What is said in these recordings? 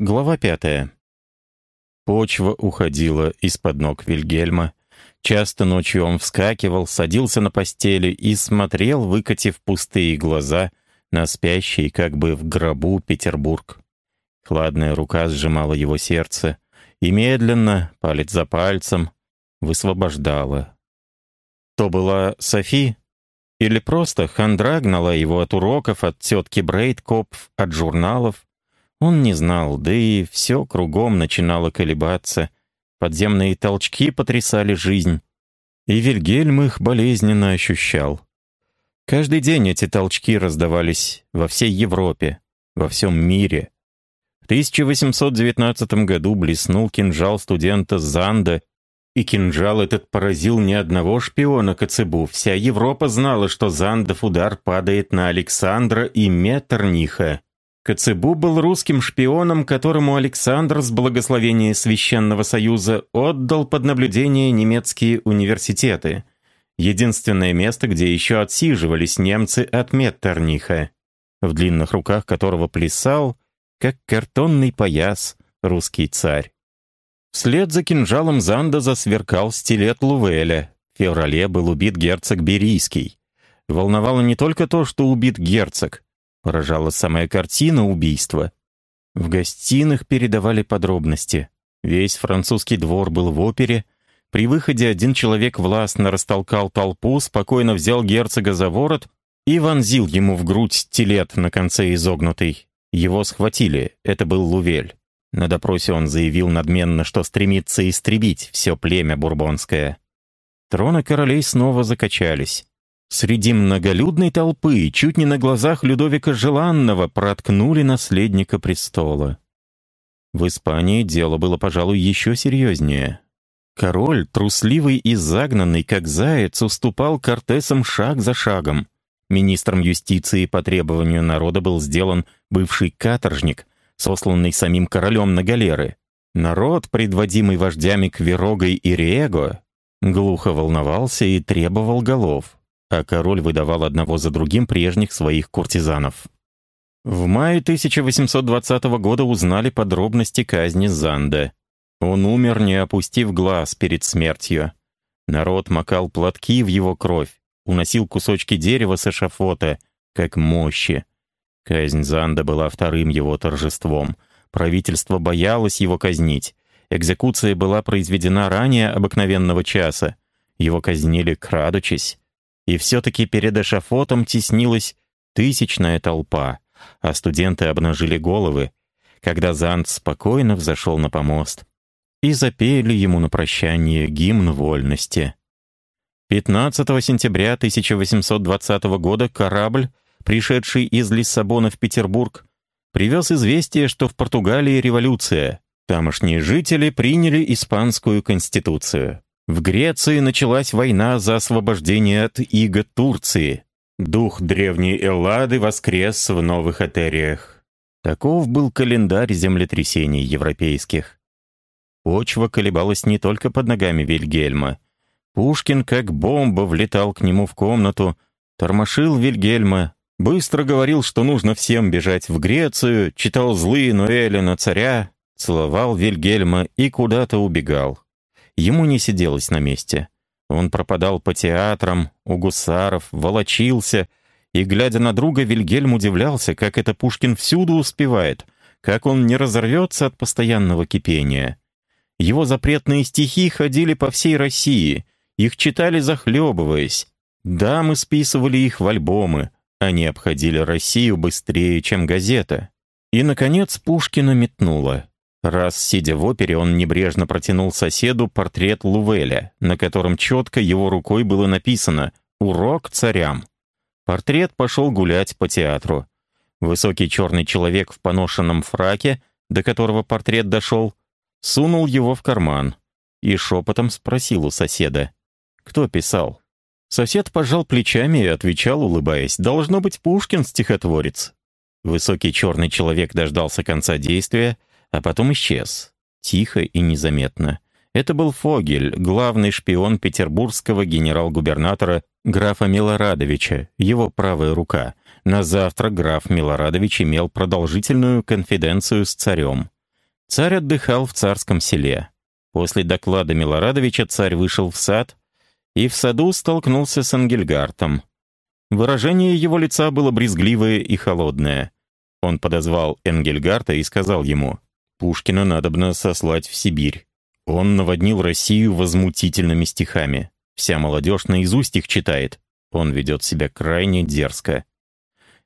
Глава пятая. Почва уходила из-под ног Вильгельма. Часто ночью он вскакивал, садился на постели и смотрел, выкатив пустые глаза, на спящий, как бы в гробу, Петербург. Хладная рука сжимала его сердце и медленно, палец за пальцем, высвобождала. То была Софи, или просто хандра гнала его от уроков, от тетки Брейдкопф, от журналов. Он не знал, да и все кругом начинало колебаться. Подземные толчки потрясали жизнь. И Вильгельм их болезненно ощущал. Каждый день эти толчки раздавались во всей Европе, во всем мире. В 1819 году блеснул кинжал студента Занда и кинжал этот поразил ни одного шпиона Коцебу. Вся Европа знала, что Зандов удар падает на Александра и Меттерниха. Коцебу был русским шпионом, которому Александр с благословения Священного Союза отдал под наблюдение немецкие университеты. Единственное место, где еще отсиживались немцы от Меттерниха, в длинных руках которого плясал, как картонный пояс, русский царь. Вслед за кинжалом Занда засверкал стилет Лувеля. В феврале был убит герцог Берийский. Волновало не только то, что убит герцог. Поражала самая картина убийства. В гостиных передавали подробности. Весь французский двор был в опере. При выходе один человек властно растолкал толпу, спокойно взял герцога за ворот и вонзил ему в грудь стилет на конце изогнутый. Его схватили, это был Лувель. На допросе он заявил надменно, что стремится истребить все племя бурбонское. Троны королей снова закачались. Среди многолюдной толпы, чуть не на глазах Людовика Желанного, проткнули наследника престола. В Испании дело было, пожалуй, еще серьезнее. Король, трусливый и загнанный, как заяц, уступал Кортесам шаг за шагом. Министром юстиции по требованию народа был сделан бывший каторжник, сосланный самим королем на галеры. Народ, предводимый вождями Кверогой и Риего, глухо волновался и требовал голов, а король выдавал одного за другим прежних своих куртизанов. В мае 1820 года узнали подробности казни Занда. Он умер, не опустив глаз перед смертью. Народ макал платки в его кровь, уносил кусочки дерева с эшафота, как мощи. Казнь Занда была вторым его торжеством. Правительство боялось его казнить. Экзекуция была произведена ранее обыкновенного часа. Его казнили крадучись. И все-таки перед эшафотом теснилась тысячная толпа, а студенты обнажили головы, когда Занд спокойно взошел на помост и запели ему на прощание гимн вольности. 15 сентября 1820 года корабль пришедший из Лиссабона в Петербург, привез известие, что в Португалии революция. Тамошние жители приняли испанскую конституцию. В Греции началась война за освобождение от иго Турции. Дух древней Эллады воскрес в новых этериях. Таков был календарь землетрясений европейских. Почва колебалась не только под ногами Вильгельма. Пушкин, как бомба, влетал к нему в комнату, тормошил Вильгельма, Быстро говорил, что нужно всем бежать в Грецию, читал злые Ноэля на царя, целовал Вильгельма и куда-то убегал. Ему не сиделось на месте. Он пропадал по театрам, у гусаров, волочился, и, глядя на друга, Вильгельм удивлялся, как это Пушкин всюду успевает, как он не разорвется от постоянного кипения. Его запретные стихи ходили по всей России, их читали захлебываясь. Дамы списывали их в альбомы, они обходили Россию быстрее, чем газета. И, наконец, Пушкина метнуло. Раз, сидя в опере, он небрежно протянул соседу портрет Лувеля, на котором четко его рукой было написано «Урок царям». Портрет пошел гулять по театру. Высокий черный человек в поношенном фраке, до которого портрет дошел, сунул его в карман и шепотом спросил у соседа, кто писал. Сосед пожал плечами и отвечал, улыбаясь, «Должно быть Пушкин стихотворец». Высокий черный человек дождался конца действия, а потом исчез. Тихо и незаметно. Это был Фогель, главный шпион петербургского генерал-губернатора графа Милорадовича, его правая рука. На завтра граф Милорадович имел продолжительную конфиденцию с царем. Царь отдыхал в царском селе. После доклада Милорадовича царь вышел в сад и в саду столкнулся с Ангельгартом. Выражение его лица было брезгливое и холодное. Он подозвал Энгельгарта и сказал ему, «Пушкина надобно сослать в Сибирь. Он наводнил Россию возмутительными стихами. Вся молодежь наизусть их читает. Он ведет себя крайне дерзко.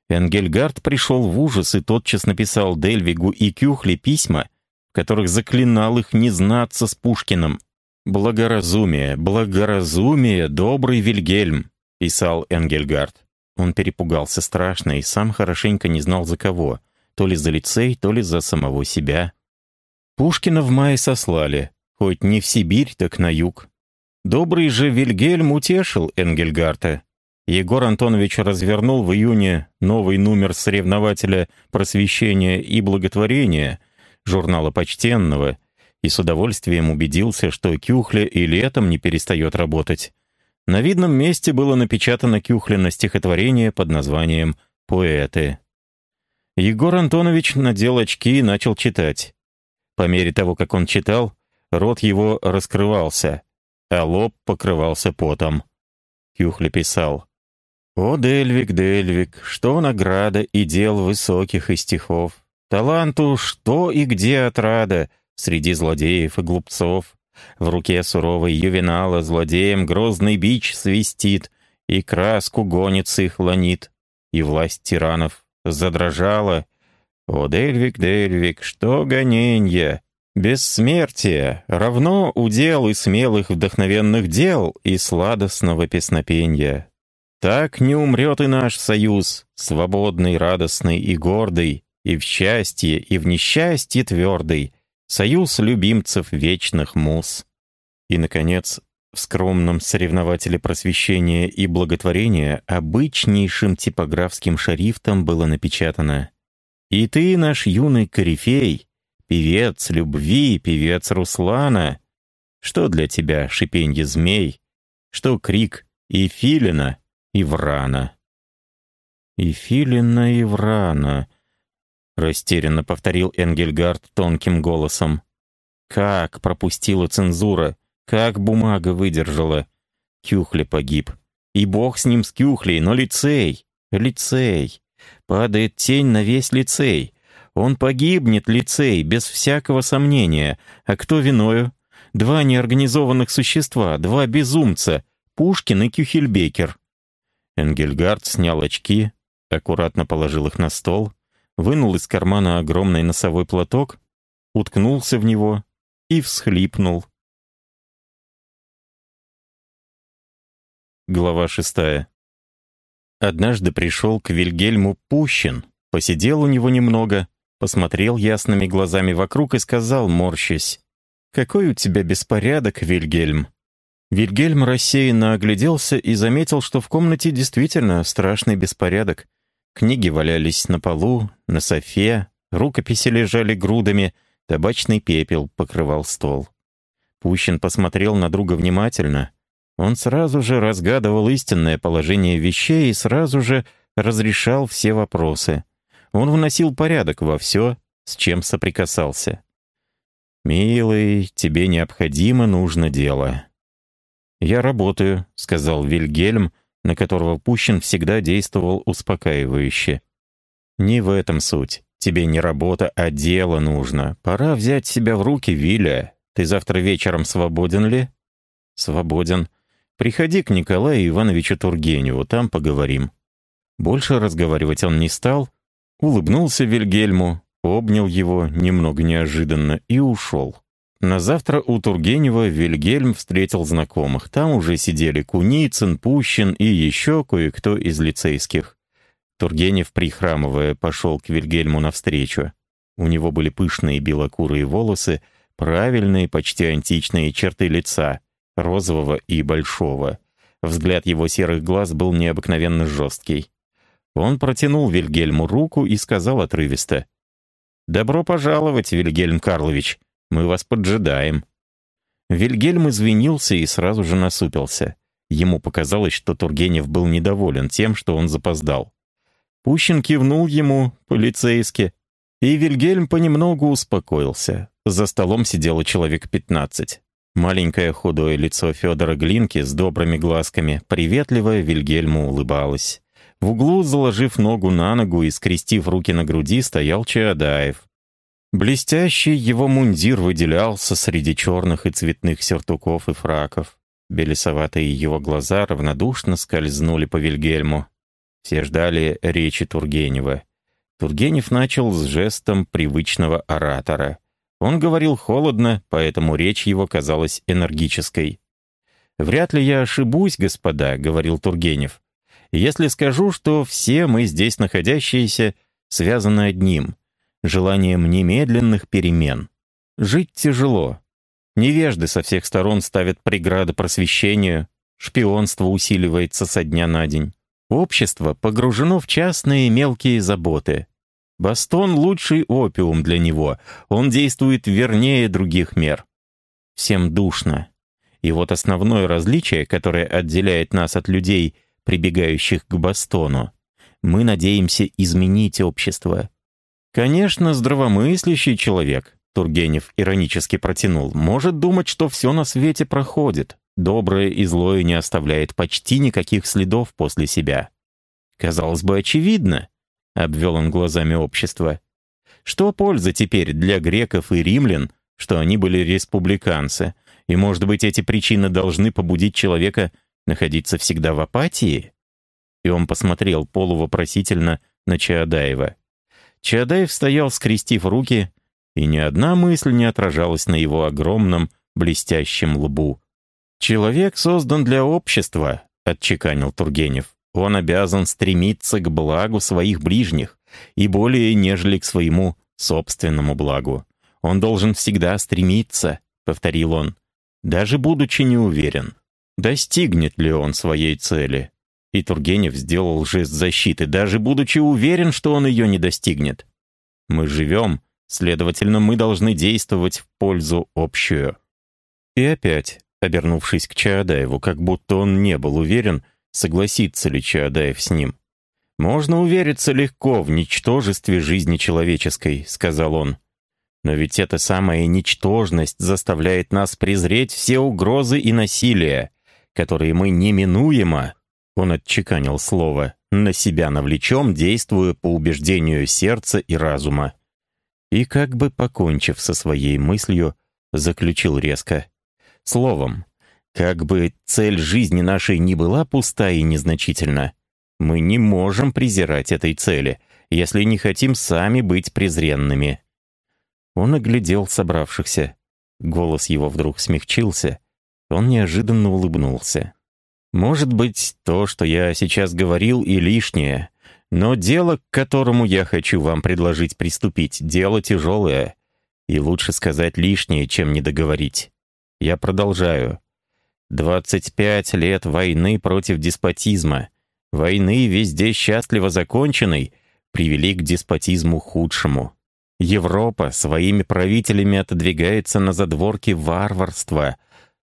Энгельгард пришел в ужас и тотчас написал Дельвигу и Кюхле письма, в которых заклинал их не знаться с Пушкиным. «Благоразумие, благоразумие, добрый Вильгельм», — писал Энгельгард. Он перепугался страшно и сам хорошенько не знал за кого, то ли за лицей, то ли за самого себя. Пушкина в мае сослали, хоть не в Сибирь, так на юг. Добрый же Вильгельм утешил Энгельгарта. Егор Антонович развернул в июне новый номер соревнователя «Просвещения и благотворения» журнала «Почтенного» и с удовольствием убедился, что Кюхля и летом не перестает работать. На видном месте было напечатано Кюхлино стихотворение под названием «Поэты». Егор Антонович надел очки и начал читать. По мере того, как он читал, рот его раскрывался, а лоб покрывался потом. Кюхля писал «О, Дельвик, Дельвик, что награда и дел высоких и стихов! Таланту что и где отрада среди злодеев и глупцов! В руке суровой ювенала злодеем грозный бич свистит, и краску гонится и хлонит, и власть тиранов задрожала. О, Дельвик, Дельвик, что гоненья! Бессмертие равно удел и смелых вдохновенных дел и сладостного песнопенья. Так не умрет и наш союз, свободный, радостный и гордый, и в счастье, и в несчастье твердый, союз любимцев вечных муз. И, наконец, в скромном соревнователе просвещения и благотворения обычнейшим типографским шрифтом было напечатано «И ты, наш юный корифей, певец любви, певец Руслана, что для тебя шипенье змей, что крик и филина, и врана. «И филина, и врана», — растерянно повторил Энгельгард тонким голосом. «Как пропустила цензура? Как бумага выдержала? Кюхля погиб. И бог с ним с Кюхлей, но лицей, лицей. Падает тень на весь лицей. Он погибнет, лицей, без всякого сомнения. А кто виною? Два неорганизованных существа, два безумца, Пушкин и Кюхельбекер. Энгельгард снял очки, аккуратно положил их на стол, вынул из кармана огромный носовой платок, уткнулся в него и всхлипнул. Глава шестая. Однажды пришел к Вильгельму Пущин, посидел у него немного, посмотрел ясными глазами вокруг и сказал, морщась, «Какой у тебя беспорядок, Вильгельм!» Вильгельм рассеянно огляделся и заметил, что в комнате действительно страшный беспорядок. Книги валялись на полу, на софе, рукописи лежали грудами, табачный пепел покрывал стол. Пущин посмотрел на друга внимательно. Он сразу же разгадывал истинное положение вещей и сразу же разрешал все вопросы. Он вносил порядок во все, с чем соприкасался. «Милый, тебе необходимо нужно дело. «Я работаю», — сказал Вильгельм, на которого Пущин всегда действовал успокаивающе. «Не в этом суть. Тебе не работа, а дело нужно. Пора взять себя в руки, Виля. Ты завтра вечером свободен ли?» «Свободен. Приходи к Николаю Ивановичу Тургеневу, там поговорим». Больше разговаривать он не стал, улыбнулся Вильгельму, обнял его немного неожиданно и ушел. На завтра у Тургенева Вильгельм встретил знакомых. Там уже сидели Куницын, Пущин и еще кое-кто из лицейских. Тургенев, прихрамывая, пошел к Вильгельму навстречу. У него были пышные белокурые волосы, правильные, почти античные черты лица, розового и большого. Взгляд его серых глаз был необыкновенно жесткий. Он протянул Вильгельму руку и сказал отрывисто. «Добро пожаловать, Вильгельм Карлович. Мы вас поджидаем». Вильгельм извинился и сразу же насупился. Ему показалось, что Тургенев был недоволен тем, что он запоздал. Пущин кивнул ему, полицейски, и Вильгельм понемногу успокоился. За столом сидело человек пятнадцать. Маленькое худое лицо Федора Глинки с добрыми глазками, приветливая Вильгельму улыбалась. В углу, заложив ногу на ногу и скрестив руки на груди, стоял Чаадаев. Блестящий его мундир выделялся среди черных и цветных сюртуков и фраков. Белесоватые его глаза равнодушно скользнули по Вильгельму. Все ждали речи Тургенева. Тургенев начал с жестом привычного оратора. Он говорил холодно, поэтому речь его казалась энергической. «Вряд ли я ошибусь, господа», — говорил Тургенев, «если скажу, что все мы здесь находящиеся связаны одним — желанием немедленных перемен. Жить тяжело. Невежды со всех сторон ставят преграды просвещению, шпионство усиливается со дня на день. Общество погружено в частные мелкие заботы. Бастон — лучший опиум для него, он действует вернее других мер. Всем душно. И вот основное различие, которое отделяет нас от людей, прибегающих к Бастону, мы надеемся изменить общество. Конечно, здравомыслящий человек, Тургенев иронически протянул, может думать, что все на свете проходит, Доброе и злое не оставляет почти никаких следов после себя. Казалось бы, очевидно, — обвел он глазами общество. Что польза теперь для греков и римлян, что они были республиканцы, и, может быть, эти причины должны побудить человека находиться всегда в апатии? И он посмотрел полувопросительно на Чаадаева. Чаадаев стоял, скрестив руки, и ни одна мысль не отражалась на его огромном блестящем лбу. «Человек создан для общества», — отчеканил Тургенев. «Он обязан стремиться к благу своих ближних и более, нежели к своему собственному благу. Он должен всегда стремиться», — повторил он, даже будучи не уверен, достигнет ли он своей цели. И Тургенев сделал жест защиты, даже будучи уверен, что он ее не достигнет. «Мы живем, следовательно, мы должны действовать в пользу общую». И опять обернувшись к Чаадаеву, как будто он не был уверен, согласится ли Чаадаев с ним. «Можно увериться легко в ничтожестве жизни человеческой», — сказал он. «Но ведь эта самая ничтожность заставляет нас презреть все угрозы и насилия, которые мы неминуемо, — он отчеканил слово, — на себя навлечем, действуя по убеждению сердца и разума». И как бы покончив со своей мыслью, заключил резко — Словом, как бы цель жизни нашей ни была пуста и незначительна, мы не можем презирать этой цели, если не хотим сами быть презренными. Он оглядел собравшихся. Голос его вдруг смягчился. Он неожиданно улыбнулся. «Может быть, то, что я сейчас говорил, и лишнее, но дело, к которому я хочу вам предложить приступить, дело тяжелое, и лучше сказать лишнее, чем не договорить. Я продолжаю. 25 лет войны против деспотизма, войны везде счастливо законченной, привели к деспотизму худшему. Европа своими правителями отодвигается на задворки варварства,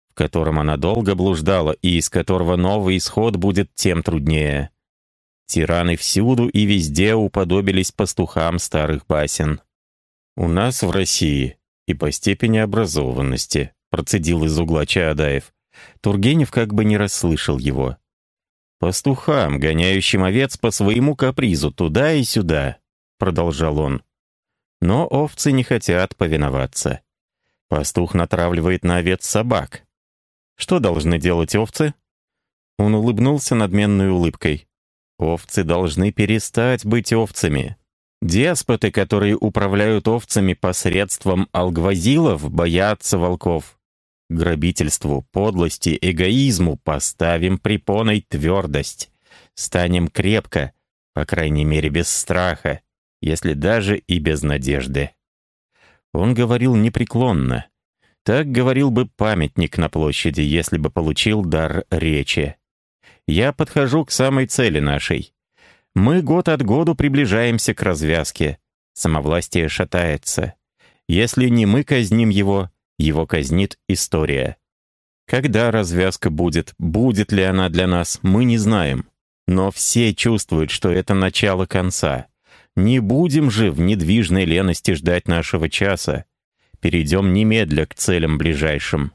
в котором она долго блуждала и из которого новый исход будет тем труднее. Тираны всюду и везде уподобились пастухам старых басен. У нас в России и по степени образованности, процедил из угла Чаадаев. Тургенев как бы не расслышал его. «Пастухам, гоняющим овец по своему капризу туда и сюда», — продолжал он. Но овцы не хотят повиноваться. Пастух натравливает на овец собак. Что должны делать овцы? Он улыбнулся надменной улыбкой. Овцы должны перестать быть овцами. Деспоты, которые управляют овцами посредством алгвазилов, боятся волков. Грабительству, подлости, эгоизму поставим препоной твердость. Станем крепко, по крайней мере без страха, если даже и без надежды. Он говорил непреклонно. Так говорил бы памятник на площади, если бы получил дар речи. Я подхожу к самой цели нашей. Мы год от году приближаемся к развязке. Самовластие шатается. Если не мы казним его, его казнит история. Когда развязка будет, будет ли она для нас, мы не знаем. Но все чувствуют, что это начало конца. Не будем же в недвижной лености ждать нашего часа. Перейдем немедля к целям ближайшим».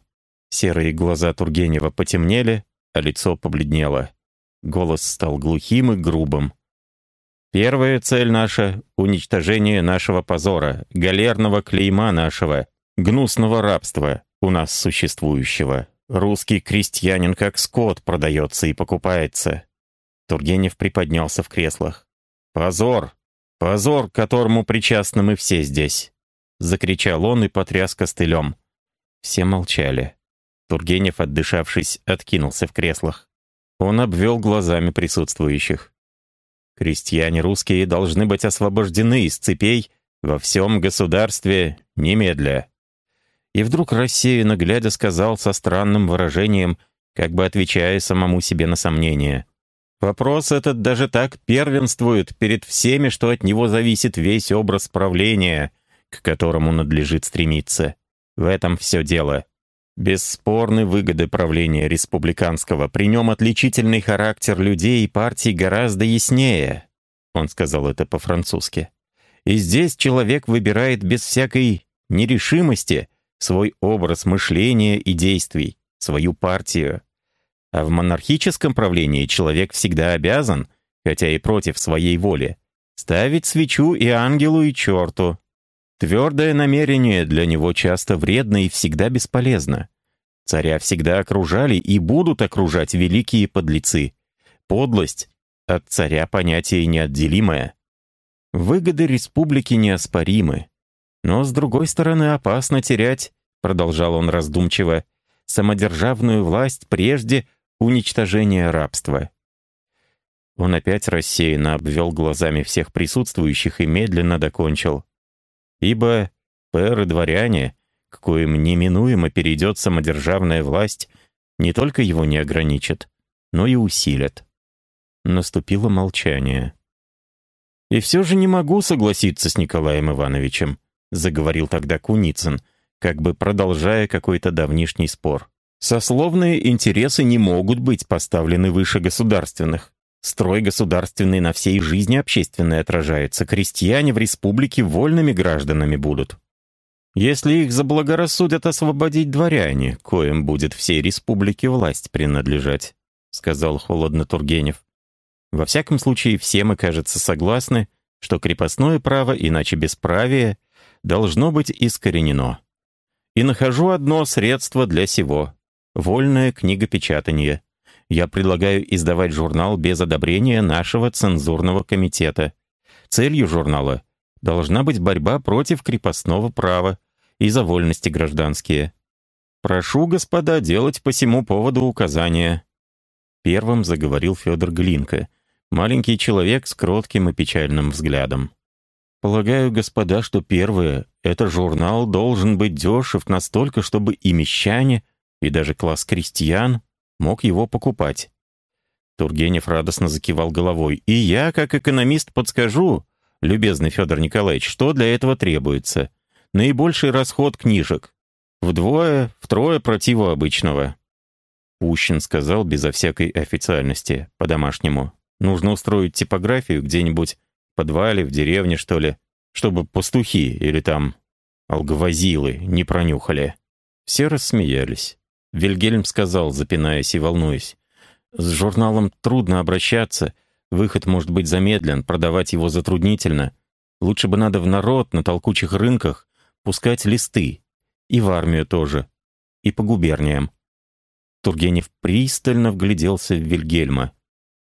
Серые глаза Тургенева потемнели, а лицо побледнело. Голос стал глухим и грубым. «Первая цель наша — уничтожение нашего позора, галерного клейма нашего, гнусного рабства, у нас существующего. Русский крестьянин как скот продается и покупается». Тургенев приподнялся в креслах. «Позор! Позор, которому причастны мы все здесь!» Закричал он и потряс костылем. Все молчали. Тургенев, отдышавшись, откинулся в креслах. Он обвел глазами присутствующих. Крестьяне русские должны быть освобождены из цепей во всем государстве немедля. И вдруг рассеянно глядя сказал со странным выражением, как бы отвечая самому себе на сомнение. Вопрос этот даже так первенствует перед всеми, что от него зависит весь образ правления, к которому надлежит стремиться. В этом все дело. Бесспорны выгоды правления республиканского. При нем отличительный характер людей и партий гораздо яснее. Он сказал это по-французски. И здесь человек выбирает без всякой нерешимости свой образ мышления и действий, свою партию. А в монархическом правлении человек всегда обязан, хотя и против своей воли, ставить свечу и ангелу, и черту. Твердое намерение для него часто вредно и всегда бесполезно. Царя всегда окружали и будут окружать великие подлецы. Подлость от царя понятие неотделимое. Выгоды республики неоспоримы. Но, с другой стороны, опасно терять, продолжал он раздумчиво, самодержавную власть прежде уничтожения рабства. Он опять рассеянно обвел глазами всех присутствующих и медленно докончил. Ибо пэры-дворяне, к коим неминуемо перейдет самодержавная власть, не только его не ограничат, но и усилят. Наступило молчание. «И все же не могу согласиться с Николаем Ивановичем», заговорил тогда Куницын, как бы продолжая какой-то давнишний спор. «Сословные интересы не могут быть поставлены выше государственных. Строй государственный на всей жизни общественной отражается. Крестьяне в республике вольными гражданами будут. Если их заблагорассудят освободить дворяне, коим будет всей республике власть принадлежать», — сказал холодно Тургенев. «Во всяком случае, все мы, кажется, согласны, что крепостное право, иначе бесправие, должно быть искоренено. И нахожу одно средство для сего — вольное книгопечатание я предлагаю издавать журнал без одобрения нашего цензурного комитета. Целью журнала должна быть борьба против крепостного права и за вольности гражданские. Прошу, господа, делать по всему поводу указания. Первым заговорил Федор Глинка, маленький человек с кротким и печальным взглядом. Полагаю, господа, что первое — это журнал должен быть дешев настолько, чтобы и мещане, и даже класс крестьян мог его покупать. Тургенев радостно закивал головой. «И я, как экономист, подскажу, любезный Федор Николаевич, что для этого требуется. Наибольший расход книжек. Вдвое, втрое противу обычного». Пущин сказал безо всякой официальности, по-домашнему. «Нужно устроить типографию где-нибудь подвале, в деревне, что ли, чтобы пастухи или там алговазилы не пронюхали». Все рассмеялись. Вильгельм сказал, запинаясь и волнуясь. «С журналом трудно обращаться, выход может быть замедлен, продавать его затруднительно. Лучше бы надо в народ, на толкучих рынках, пускать листы. И в армию тоже. И по губерниям». Тургенев пристально вгляделся в Вильгельма.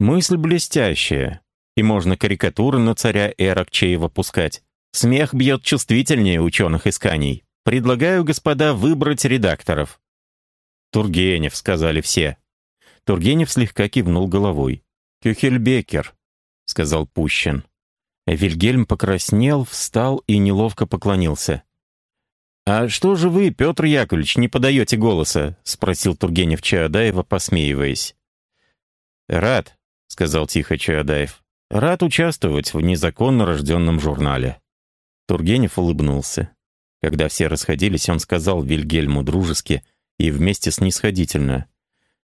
«Мысль блестящая. И можно карикатуры на царя Эракчеева пускать. Смех бьет чувствительнее ученых исканий. Предлагаю, господа, выбрать редакторов. «Тургенев», — сказали все. Тургенев слегка кивнул головой. «Кюхельбекер», — сказал Пущин. Вильгельм покраснел, встал и неловко поклонился. «А что же вы, Петр Яковлевич, не подаете голоса?» — спросил Тургенев Чаадаева, посмеиваясь. «Рад», — сказал тихо Чаадаев. Рад участвовать в незаконно рожденном журнале». Тургенев улыбнулся. Когда все расходились, он сказал Вильгельму дружески и вместе снисходительно.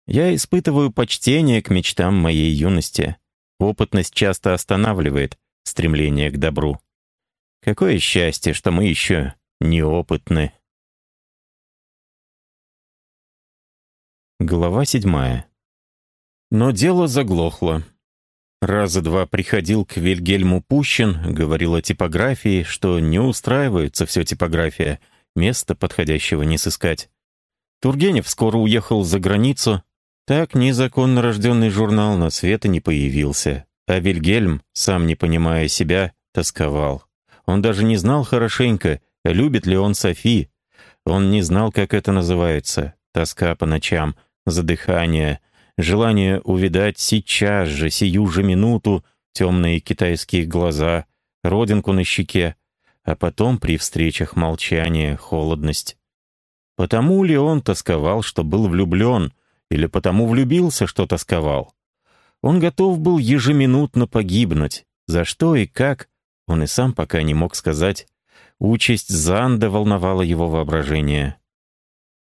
«Я испытываю почтение к мечтам моей юности. Опытность часто останавливает стремление к добру. Какое счастье, что мы еще неопытны». Глава седьмая. Но дело заглохло. Раза два приходил к Вильгельму Пущин, говорил о типографии, что не устраивается все типография, места подходящего не сыскать. Тургенев скоро уехал за границу, так незаконно рожденный журнал на свет и не появился. А Вильгельм, сам не понимая себя, тосковал. Он даже не знал хорошенько, любит ли он Софи. Он не знал, как это называется. Тоска по ночам — задыхание, желание увидать сейчас же, сию же минуту, темные китайские глаза, родинку на щеке, а потом при встречах молчание, холодность. Потому ли он тосковал, что был влюблен, или потому влюбился, что тосковал? Он готов был ежеминутно погибнуть. За что и как, он и сам пока не мог сказать. Участь Занда волновала его воображение.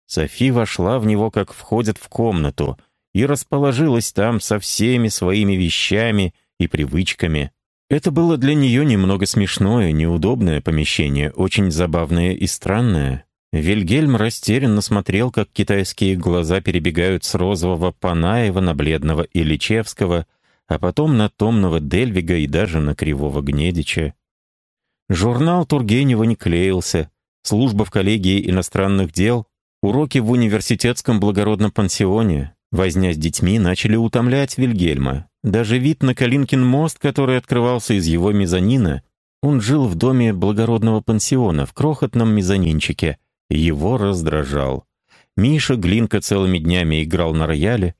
Софи вошла в него, как входят в комнату, и расположилась там со всеми своими вещами и привычками. Это было для нее немного смешное, неудобное помещение, очень забавное и странное. Вильгельм растерянно смотрел, как китайские глаза перебегают с розового Панаева на бледного Ильичевского, а потом на томного Дельвига и даже на кривого Гнедича. Журнал Тургенева не клеился, служба в коллегии иностранных дел Уроки в университетском благородном пансионе, возня с детьми, начали утомлять Вильгельма. Даже вид на Калинкин мост, который открывался из его мезонина, он жил в доме благородного пансиона, в крохотном мезонинчике, его раздражал. Миша Глинка целыми днями играл на рояле,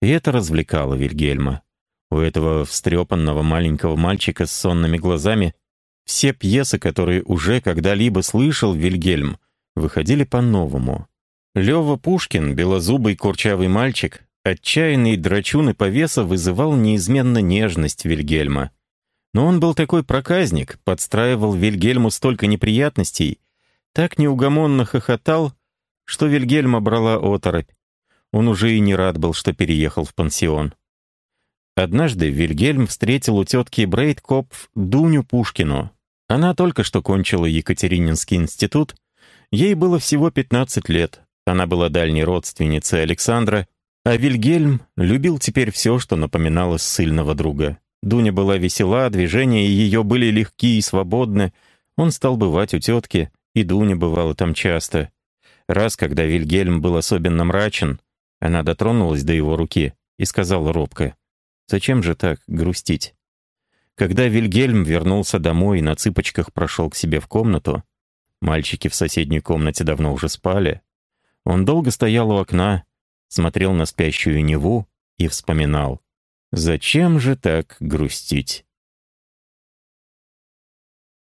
и это развлекало Вильгельма. У этого встрепанного маленького мальчика с сонными глазами все пьесы, которые уже когда-либо слышал Вильгельм, выходили по-новому. Лёва Пушкин, белозубый курчавый мальчик, отчаянный драчун и повеса вызывал неизменно нежность Вильгельма. Но он был такой проказник, подстраивал Вильгельму столько неприятностей, так неугомонно хохотал, что Вильгельма брала оторопь. Он уже и не рад был, что переехал в пансион. Однажды Вильгельм встретил у тетки Брейдкопф Дуню Пушкину. Она только что кончила Екатерининский институт, ей было всего 15 лет, она была дальней родственницей Александра, а Вильгельм любил теперь все, что напоминало ссыльного друга. Дуня была весела, движения ее были легкие и свободны. Он стал бывать у тетки, и Дуня бывала там часто. Раз, когда Вильгельм был особенно мрачен, она дотронулась до его руки и сказала робко, «Зачем же так грустить?» Когда Вильгельм вернулся домой и на цыпочках прошел к себе в комнату, мальчики в соседней комнате давно уже спали, он долго стоял у окна, смотрел на спящую Неву и вспоминал. «Зачем же так грустить?»